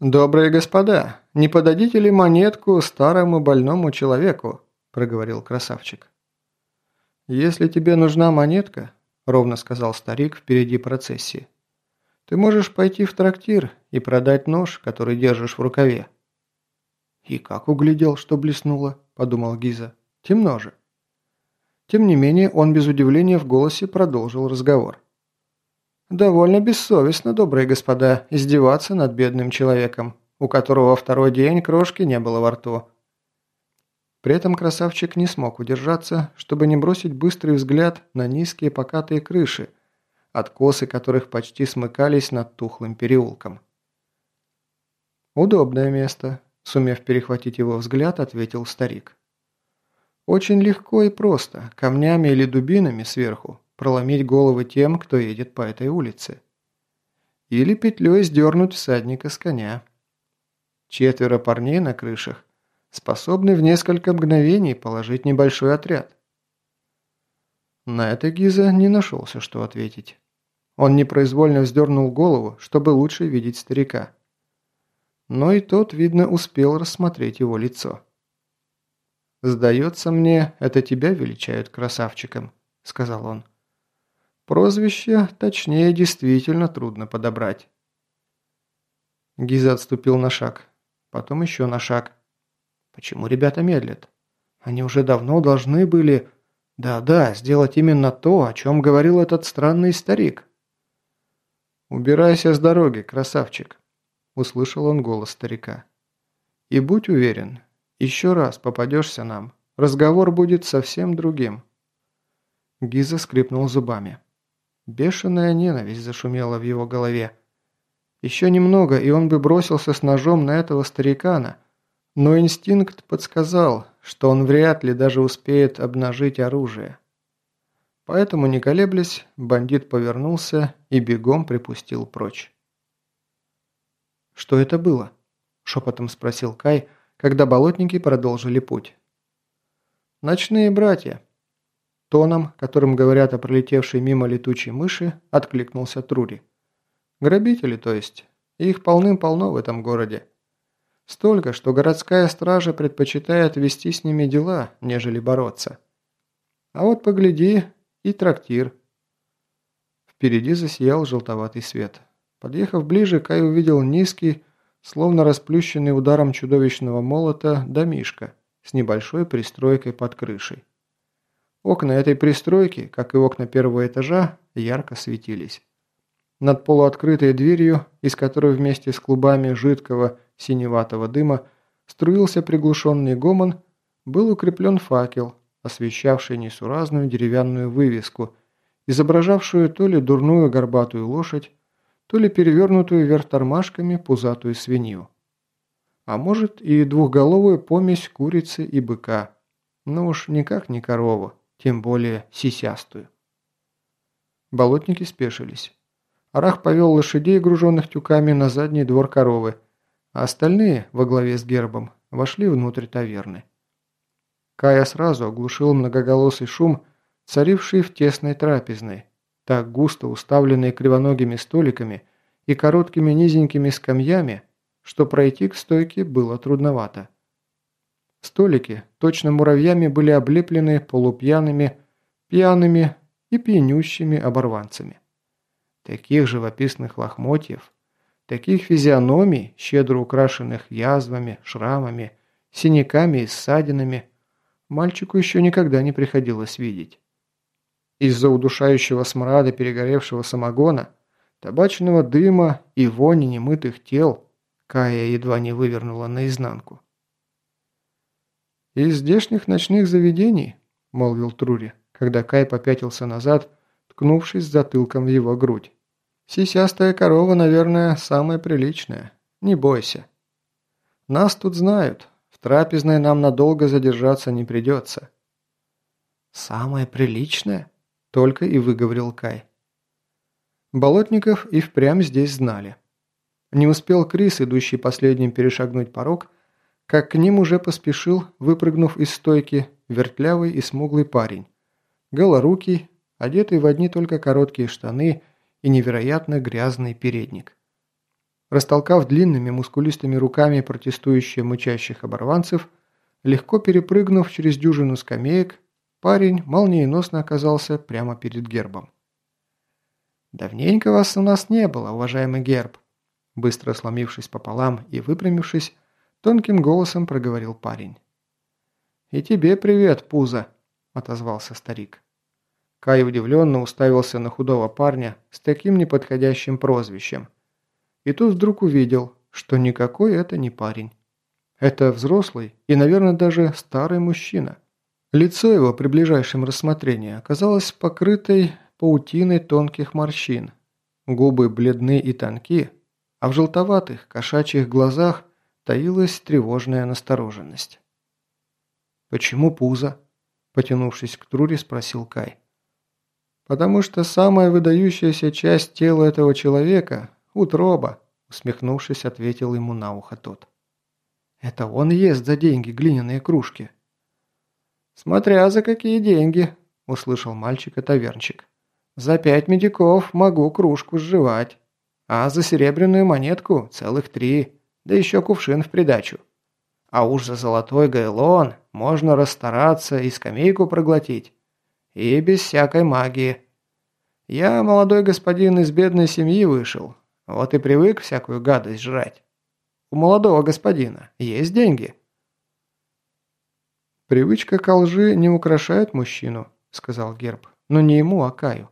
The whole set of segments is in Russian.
«Добрые господа, не подадите ли монетку старому больному человеку?» – проговорил красавчик. «Если тебе нужна монетка», – ровно сказал старик впереди процессии, – «ты можешь пойти в трактир и продать нож, который держишь в рукаве». «И как углядел, что блеснуло?» – подумал Гиза. «Темно же». Тем не менее, он без удивления в голосе продолжил разговор. «Довольно бессовестно, добрые господа, издеваться над бедным человеком, у которого второй день крошки не было во рту». При этом красавчик не смог удержаться, чтобы не бросить быстрый взгляд на низкие покатые крыши, откосы которых почти смыкались над тухлым переулком. «Удобное место», – сумев перехватить его взгляд, ответил старик. «Очень легко и просто, камнями или дубинами сверху, проломить головы тем, кто едет по этой улице. Или петлей сдернуть всадника с коня. Четверо парней на крышах способны в несколько мгновений положить небольшой отряд. На это Гиза не нашелся, что ответить. Он непроизвольно вздернул голову, чтобы лучше видеть старика. Но и тот, видно, успел рассмотреть его лицо. «Сдается мне, это тебя величают красавчиком», — сказал он. Прозвище, точнее, действительно трудно подобрать. Гиза отступил на шаг, потом еще на шаг. Почему ребята медлят? Они уже давно должны были... Да-да, сделать именно то, о чем говорил этот странный старик. «Убирайся с дороги, красавчик», – услышал он голос старика. «И будь уверен, еще раз попадешься нам, разговор будет совсем другим». Гиза скрипнул зубами. Бешеная ненависть зашумела в его голове. Еще немного, и он бы бросился с ножом на этого старикана, но инстинкт подсказал, что он вряд ли даже успеет обнажить оружие. Поэтому, не колеблясь, бандит повернулся и бегом припустил прочь. «Что это было?» – шепотом спросил Кай, когда болотники продолжили путь. «Ночные братья», Тоном, которым говорят о пролетевшей мимо летучей мыши, откликнулся Трури. «Грабители, то есть. Их полным-полно в этом городе. Столько, что городская стража предпочитает вести с ними дела, нежели бороться. А вот погляди, и трактир». Впереди засиял желтоватый свет. Подъехав ближе, Кай увидел низкий, словно расплющенный ударом чудовищного молота, домишка с небольшой пристройкой под крышей. Окна этой пристройки, как и окна первого этажа, ярко светились. Над полуоткрытой дверью, из которой вместе с клубами жидкого синеватого дыма струился приглушенный гомон, был укреплен факел, освещавший несуразную деревянную вывеску, изображавшую то ли дурную горбатую лошадь, то ли перевернутую вверх тормашками пузатую свинью. А может и двухголовую помесь курицы и быка, но уж никак не корову тем более сисястую. Болотники спешились. Арах повел лошадей, груженных тюками, на задний двор коровы, а остальные, во главе с гербом, вошли внутрь таверны. Кая сразу оглушил многоголосый шум, царивший в тесной трапезной, так густо уставленной кривоногими столиками и короткими низенькими скамьями, что пройти к стойке было трудновато. Столики точно муравьями были облеплены полупьяными, пьяными и пьянющими оборванцами. Таких живописных лохмотьев, таких физиономий, щедро украшенных язвами, шрамами, синяками и ссадинами, мальчику еще никогда не приходилось видеть. Из-за удушающего смрада перегоревшего самогона, табачного дыма и вони немытых тел Кая едва не вывернула наизнанку. «Из здешних ночных заведений», – молвил Трури, когда Кай попятился назад, ткнувшись затылком в его грудь. «Сисястая корова, наверное, самая приличная. Не бойся. Нас тут знают. В трапезной нам надолго задержаться не придется». «Самое приличное?» – только и выговорил Кай. Болотников и впрямь здесь знали. Не успел Крис, идущий последним перешагнуть порог, как к ним уже поспешил, выпрыгнув из стойки, вертлявый и смуглый парень. Голорукий, одетый в одни только короткие штаны и невероятно грязный передник. Растолкав длинными мускулистыми руками протестующие мычащих оборванцев, легко перепрыгнув через дюжину скамеек, парень молниеносно оказался прямо перед гербом. «Давненько вас у нас не было, уважаемый герб», быстро сломившись пополам и выпрямившись, тонким голосом проговорил парень. «И тебе привет, пузо», – отозвался старик. Кай удивленно уставился на худого парня с таким неподходящим прозвищем. И тут вдруг увидел, что никакой это не парень. Это взрослый и, наверное, даже старый мужчина. Лицо его при ближайшем рассмотрении оказалось покрытой паутиной тонких морщин. Губы бледны и тонки, а в желтоватых кошачьих глазах таилась тревожная настороженность. «Почему пузо?» – потянувшись к Труре, спросил Кай. «Потому что самая выдающаяся часть тела этого человека – утроба», – усмехнувшись, ответил ему на ухо тот. «Это он ест за деньги глиняные кружки». «Смотря за какие деньги», – услышал мальчик-тавернчик. «За пять медиков могу кружку сживать, а за серебряную монетку целых три, да еще кувшин в придачу. А уж за золотой гайлон можно расстараться и скамейку проглотить. И без всякой магии. Я, молодой господин, из бедной семьи вышел. Вот и привык всякую гадость жрать. У молодого господина есть деньги?» «Привычка к лжи не украшает мужчину», — сказал Герб. «Но не ему, а Каю.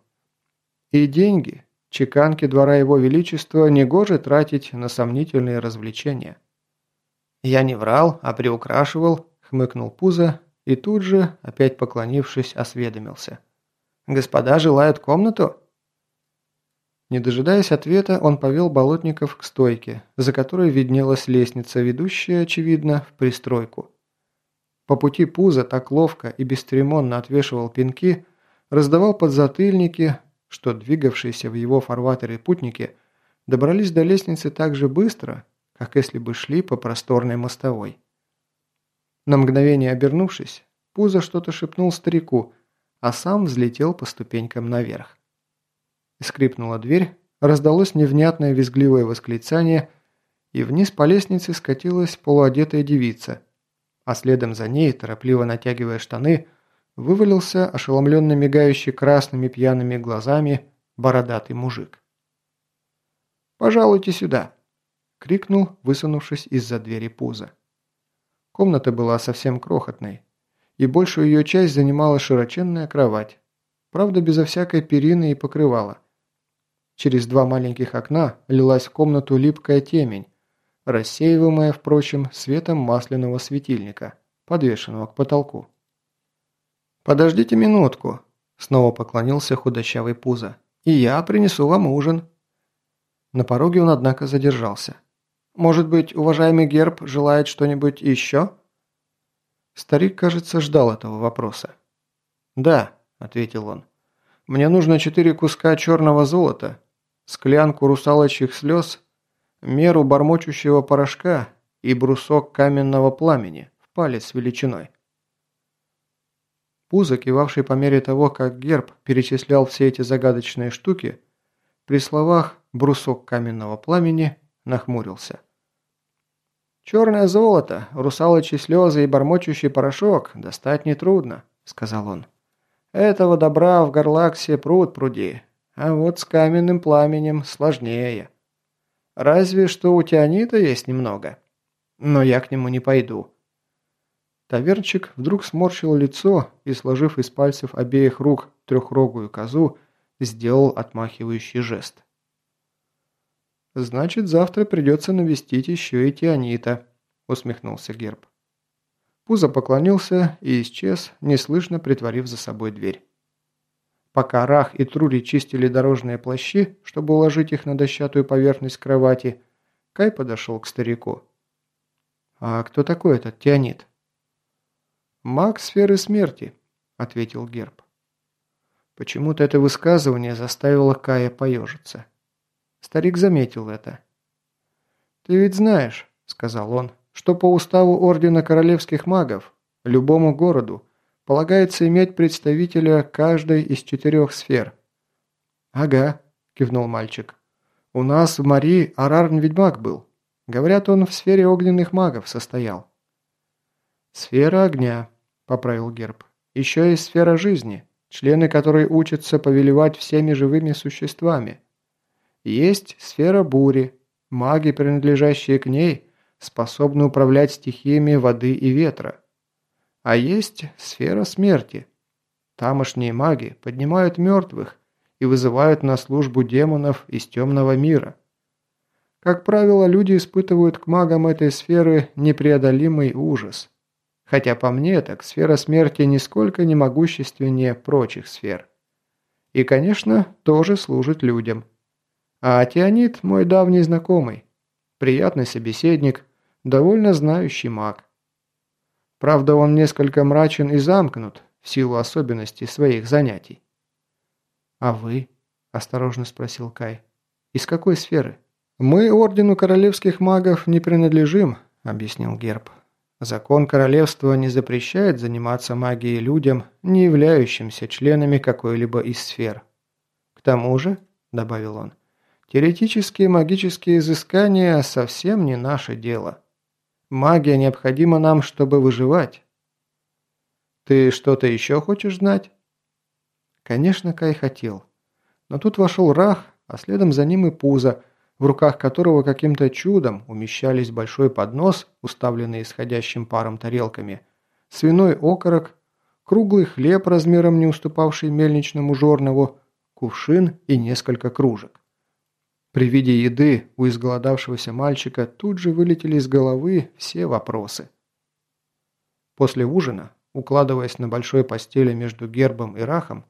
И деньги, чеканки двора его величества, негоже тратить на сомнительные развлечения». «Я не врал, а приукрашивал», — хмыкнул Пузо и тут же, опять поклонившись, осведомился. «Господа желают комнату?» Не дожидаясь ответа, он повел болотников к стойке, за которой виднелась лестница, ведущая, очевидно, в пристройку. По пути Пузо так ловко и бесцеремонно отвешивал пинки, раздавал подзатыльники, что двигавшиеся в его фарватере путники добрались до лестницы так же быстро, как если бы шли по просторной мостовой. На мгновение обернувшись, Пузо что-то шепнул старику, а сам взлетел по ступенькам наверх. Скрипнула дверь, раздалось невнятное визгливое восклицание, и вниз по лестнице скатилась полуодетая девица, а следом за ней, торопливо натягивая штаны, вывалился ошеломленно мигающий красными пьяными глазами бородатый мужик. «Пожалуйте сюда!» – крикнул, высунувшись из-за двери пуза. Комната была совсем крохотной, и большую ее часть занимала широченная кровать, правда безо всякой перины и покрывала. Через два маленьких окна лилась в комнату липкая темень, рассеиваемая, впрочем, светом масляного светильника, подвешенного к потолку. «Подождите минутку», – снова поклонился худощавый пузо, – «и я принесу вам ужин». На пороге он, однако, задержался. Может быть, уважаемый Герб желает что-нибудь еще?» Старик, кажется, ждал этого вопроса. «Да», – ответил он. «Мне нужно четыре куска черного золота, склянку русалочьих слез, меру бормочущего порошка и брусок каменного пламени в палец величиной». Пузо, кивавший по мере того, как Герб перечислял все эти загадочные штуки, при словах «брусок каменного пламени» нахмурился. «Черное золото, русалочьи слезы и бормочущий порошок достать нетрудно», — сказал он. «Этого добра в Горлаксе пруд пруди, а вот с каменным пламенем сложнее. Разве что у Тианита есть немного, но я к нему не пойду». Тавернчик вдруг сморщил лицо и, сложив из пальцев обеих рук трехрогую козу, сделал отмахивающий жест. «Значит, завтра придется навестить еще и Тианита», – усмехнулся Герб. Пузо поклонился и исчез, неслышно притворив за собой дверь. Пока Рах и Трури чистили дорожные плащи, чтобы уложить их на дощатую поверхность кровати, Кай подошел к старику. «А кто такой этот Тианит?» «Маг сферы смерти», – ответил Герб. Почему-то это высказывание заставило Кая поежиться. Старик заметил это. «Ты ведь знаешь», — сказал он, — «что по уставу Ордена Королевских Магов любому городу полагается иметь представителя каждой из четырех сфер». «Ага», — кивнул мальчик. У нас в Мари Арарн ведьмак был. Говорят, он в сфере огненных магов состоял». «Сфера огня», – поправил Герб. «Еще есть сфера жизни, члены которой учатся повелевать всеми живыми существами. Есть сфера бури, маги, принадлежащие к ней, способны управлять стихиями воды и ветра. А есть сфера смерти. Тамошние маги поднимают мертвых, и вызывают на службу демонов из темного мира. Как правило, люди испытывают к магам этой сферы непреодолимый ужас. Хотя по мне, так сфера смерти нисколько не могущественнее прочих сфер. И, конечно, тоже служит людям. А Тионит мой давний знакомый. Приятный собеседник, довольно знающий маг. Правда, он несколько мрачен и замкнут в силу особенностей своих занятий. «А вы?» – осторожно спросил Кай. «Из какой сферы?» «Мы Ордену Королевских Магов не принадлежим», – объяснил Герб. «Закон Королевства не запрещает заниматься магией людям, не являющимся членами какой-либо из сфер. К тому же», – добавил он, – «теоретические магические изыскания совсем не наше дело. Магия необходима нам, чтобы выживать». «Ты что-то еще хочешь знать?» Конечно, Кай хотел. Но тут вошел Рах, а следом за ним и Пузо, в руках которого каким-то чудом умещались большой поднос, уставленный исходящим паром тарелками, свиной окорок, круглый хлеб размером не уступавший мельничному жорнову, кувшин и несколько кружек. При виде еды у изголодавшегося мальчика тут же вылетели из головы все вопросы. После ужина, укладываясь на большой постели между гербом и рахом,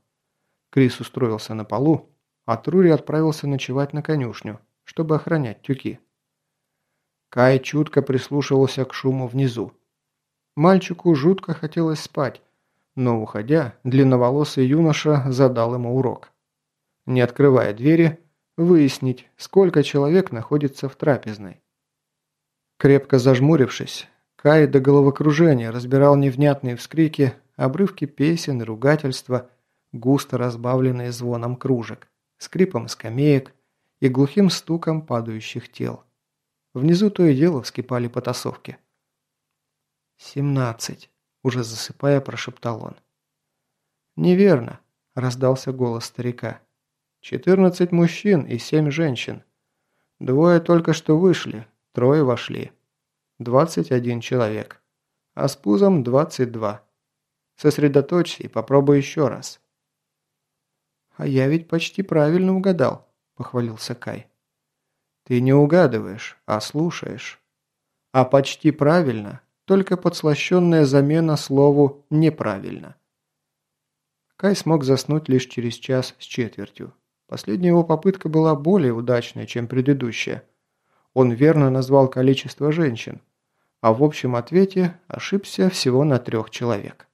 Крис устроился на полу, а Трури отправился ночевать на конюшню, чтобы охранять тюки. Кай чутко прислушивался к шуму внизу. Мальчику жутко хотелось спать, но, уходя, длинноволосый юноша задал ему урок. Не открывая двери, выяснить, сколько человек находится в трапезной. Крепко зажмурившись, Кай до головокружения разбирал невнятные вскрики, обрывки песен и ругательства, густо разбавленные звоном кружек, скрипом скамеек и глухим стуком падающих тел. Внизу то и дело вскипали потасовки. «Семнадцать», – уже засыпая, прошептал он. «Неверно», – раздался голос старика. «Четырнадцать мужчин и семь женщин. Двое только что вышли, трое вошли. Двадцать один человек. А с пузом двадцать два. Сосредоточься и попробуй еще раз». «А я ведь почти правильно угадал», – похвалился Кай. «Ты не угадываешь, а слушаешь. А почти правильно, только подслащенная замена слову «неправильно». Кай смог заснуть лишь через час с четвертью. Последняя его попытка была более удачной, чем предыдущая. Он верно назвал количество женщин, а в общем ответе ошибся всего на трех человек.